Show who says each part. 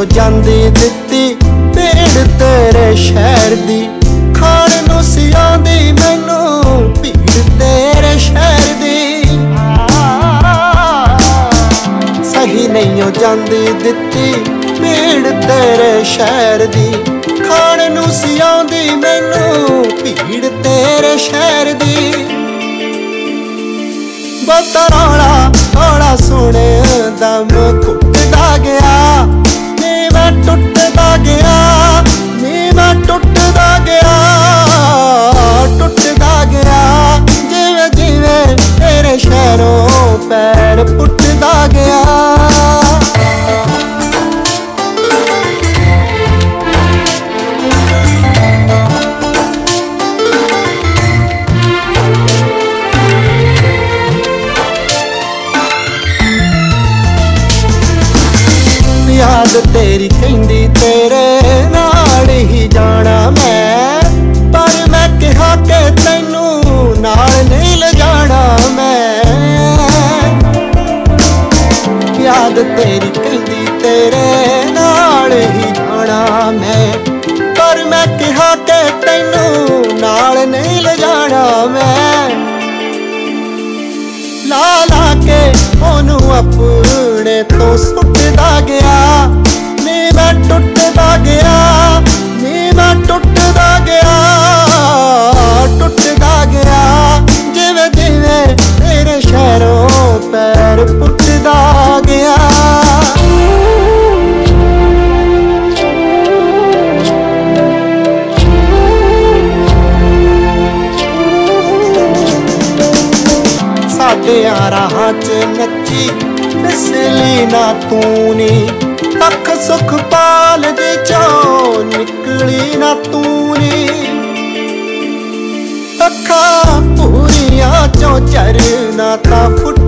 Speaker 1: ਸਹੀ ਜਾਂਦੀ ਦਿੱਤੀ, ਭੇੜ ਤੇਰੇ ਸ਼ਹਿਰ ਦੀ। ਖਾਣ ਨੂੰ ਸਿਆਂਦੀ ਮੈਨੂੰ ਭੀੜ ਤੇਰੇ ਸ਼ਹਿਰ ਦੀ। ਸਹੀ ਨਹੀਂ ਉਹ ਜਾਂਦੀ ਦਿੱਤੀ, ਭੀੜ ਤੇਰੇ ਸ਼ਹਿਰ ਦੀ। ਖਾਣ ਨੂੰ ਸਿਆਂਦੀ ਮੈਨੂੰ ਭੀੜ ਤੇਰੇ ਸ਼ਹਿਰ ਦੀ। ਬਹੁਤਾ ਰੌਲਾ ਥੋੜਾ ਸੁਣੇ ਦਮ ਘੁੱਟਦਾ ਯਾਦ ਤੇਰੀ ਕਹਿੰਦੀ, ਤੇਰੇ ਨਾਲ ਹੀ ਜਾਣਾ ਮੈਂ। ਪਰ ਮੈਂ ਕਿਹਾ ਕਿ ਤੈਨੂੰ ਨਾਲ ਨਹੀਂ ਲਿਜਾਣਾ ਮੈਂ। ਯਾਦ ਤੇਰੀ ਕਹਿੰਦੀ, ਤੇਰੇ ਨਾਲ ਹੀ ਜਾਣਾ ਮੈਂ। ਪਰ ਮੈਂ ਕਿਹਾ ਕਿ ਤੈਨੂੰ ਨਾਲ ਨਹੀਂ ਲਿਜਾਣਾ ਮੈਂ। ਲਾ ਲਾ ਕੇ ਉਹਨੂੰ ਆਪਣੇ ਤੋਂ ਸੁੱਟਦਾ ਗਿਆ। 'ਚ ਨੱਚੀ ਫਿਸਲੀ ਨਾ ਤੂੰ ਨੀ ਅੱਖ ਸੁਖ ਪਾਲ ਦੇ ਚੋਂ ਨਿਕਲੀ ਨਾ ਤੂੰ ਨੀ ਅੱਖਾਂ ਪੂਰੀਆਂ ਚੋਂ ਚਰਨਾ ਤਾਂ ਫੁੱਟ